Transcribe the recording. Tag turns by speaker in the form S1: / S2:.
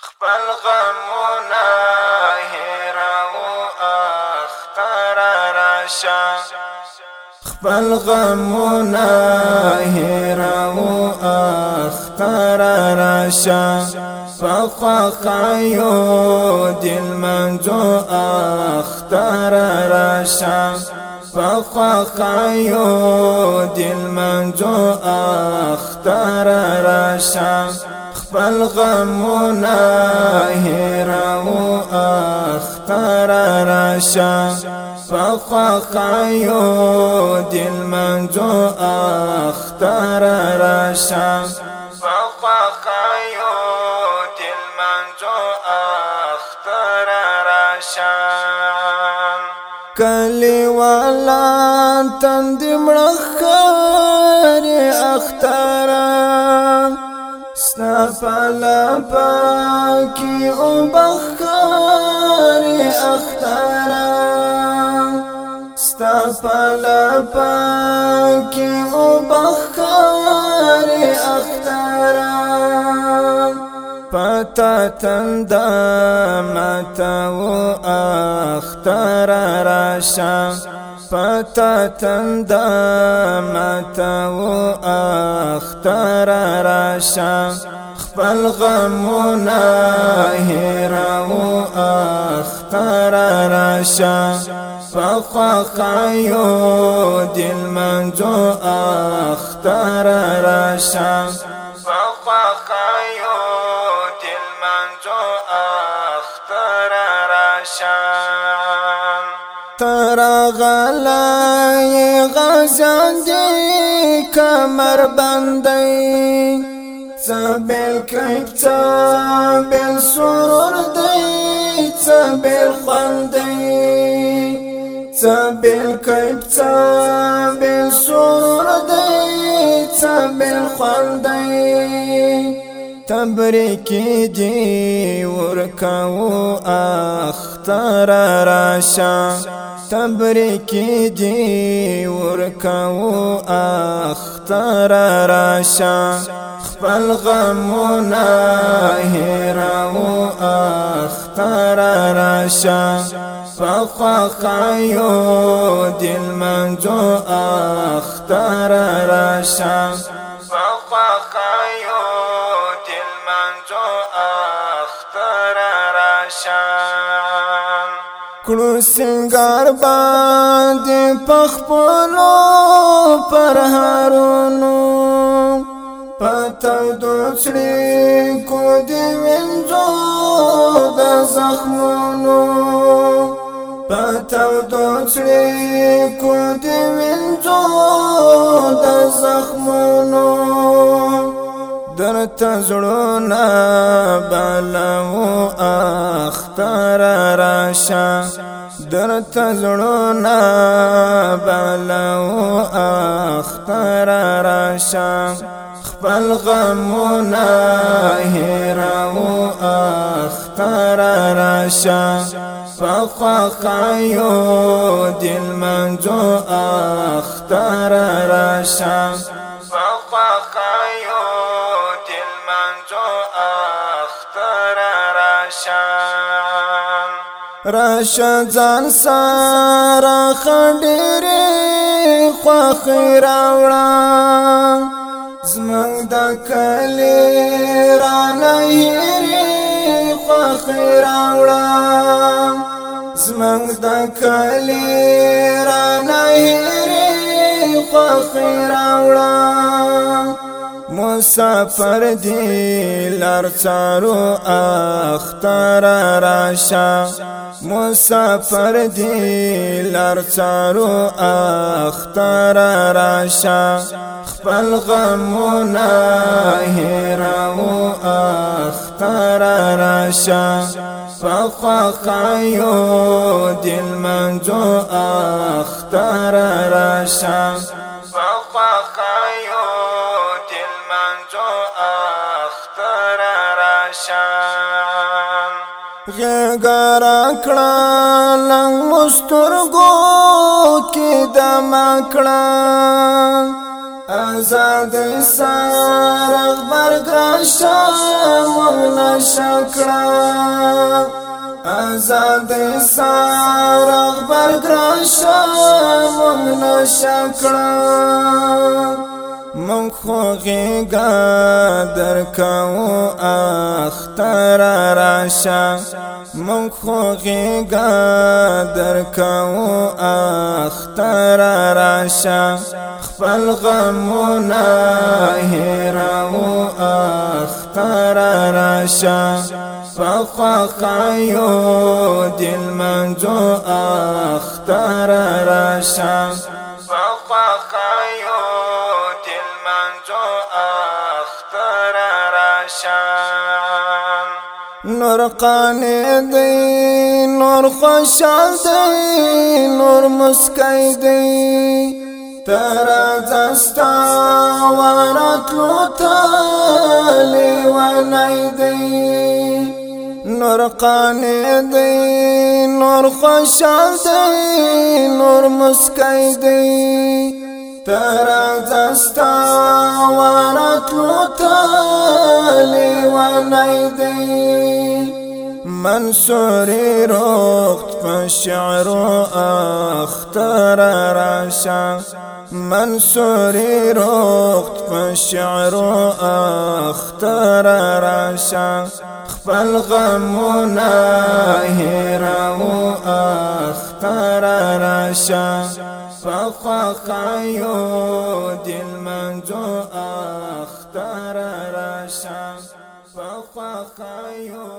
S1: خپل غمونا هیراو اختر راشا خپل غمونا هیراو اختر راشا فخوا خایو دل منجو اختر راشا فخوا خایو دل منجو اختر راشا خپل غمونا هیراو اختر راشا۔ فخوا خایو، دل منجو اختر راشا۔ فخوا خایو، دل منجو اختر راشا۔ کلی والا تند مړخار ستا پلا پاکی او بخاری اخترا ستا پلا پاکی او بخاری اخترا پتا تندا متا و اختر راشا پتا تندا متا و اختر راشا خپل غمونا هیراو اختر راشا فخوا خایو دل منجو اختر راشا فخوا خایو دل منجو اختر راشا تر غلای غزان دی، کمر بندی سبیل کیب سبیل سرور دی سبیل خندی سبیل کیب سبیل سرور دی سبیل خندی تبریکی دی ورکاو اختر راشا تبریکی دی ورکاو اختر راشا خپل غمونا هیراو اختر راشا فخوا خایو دل منجو اختر راشا فخوا خایو دل منجو اختر راشا کلو سنگار باندې پخپلو پر هارونو پتو دوسری کو دی وینځو د زخمونو. پتو دوسری کو دی وینځو د زخمونو. در تزړونا بلو اختر راشا. در تزړونا بلو اختر راشا، خپل غمونا هیراو اختر راشا. فخوا خایو دل منجو اختر راشا. فخوا خایو راشا ځان سارا خډيري خوخ راوړا زمنګ د کلی را نه هېري خوخ راوړا زمنګ د کلی را نه هېري خوخ راوړا مسافر دی لار چارو اختر راشا۔ مسافر دی لار چارو اختر راشا۔ خپل غمونا هیراو اختر راشا۔ فخوا خایو دل منجو اختر راشا۔ فخوا خایو اختر راشا غیگارا کڑا لنگ مسترگو کی دم کڑا آزاد سار اخبر گراشا مولا شکڑا آزاد سار اخبر گراشا مولا شکڑا خوغی گا در کاو اختر راشا من خوغی گا در کاو اختر راشا خپل غمونا هیراو اختر راشا فخوا خایو دل منجو اختر راشا فخوا خایو نور قانے دی نور خوشال دی نور مسکای دی ترا دستا ورات لوتا لیوانای دی نور قانے دی نور خوشال دی نور مسکای دی ترا دستا ورات لوتا لیوانای دی منصوری روخت پشعر و اختر راشا منصوری روخت پشعر و اختر راشا خپل غمونا هیرا و اختر راشا فخوا خایو دل منجو اختر راشا فخوا خایو